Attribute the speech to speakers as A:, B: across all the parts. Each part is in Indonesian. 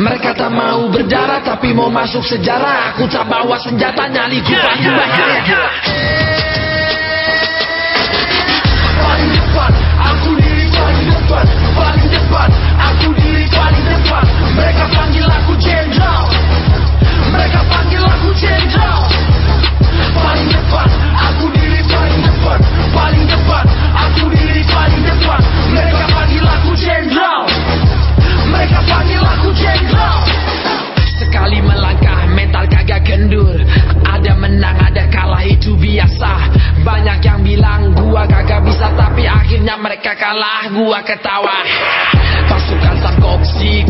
A: Mereka tak mau berdarah tapi mau masuk sejarah. Aku tak bawa senjata nyaliku ya, paling bahaya mereka kalah gua ketawa. Pasukan sarkoksi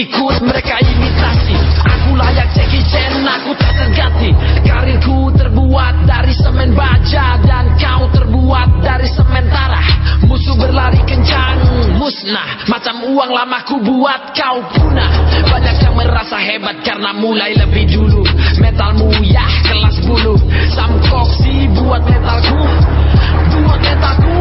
A: ikut mereka imitasi. Aku layak Jackie Chan, aku tak terganti. Karirku terbuat dari semen baja Dan kau terbuat dari semen tarah. Musuh berlari kencang, musnah. Macam uang lama ku buat kau punah. Banyak yang merasa hebat karena mulai lebih dulu. Metalmu yah kelas bulu. Samkoksi buat metalku. Buat metalku.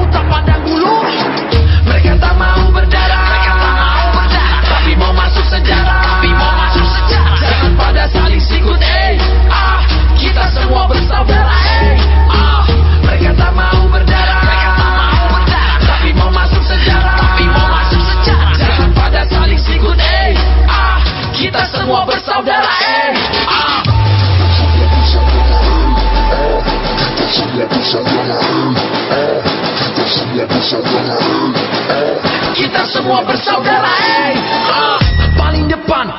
A: semua bersaudara eh. uh. Paling depan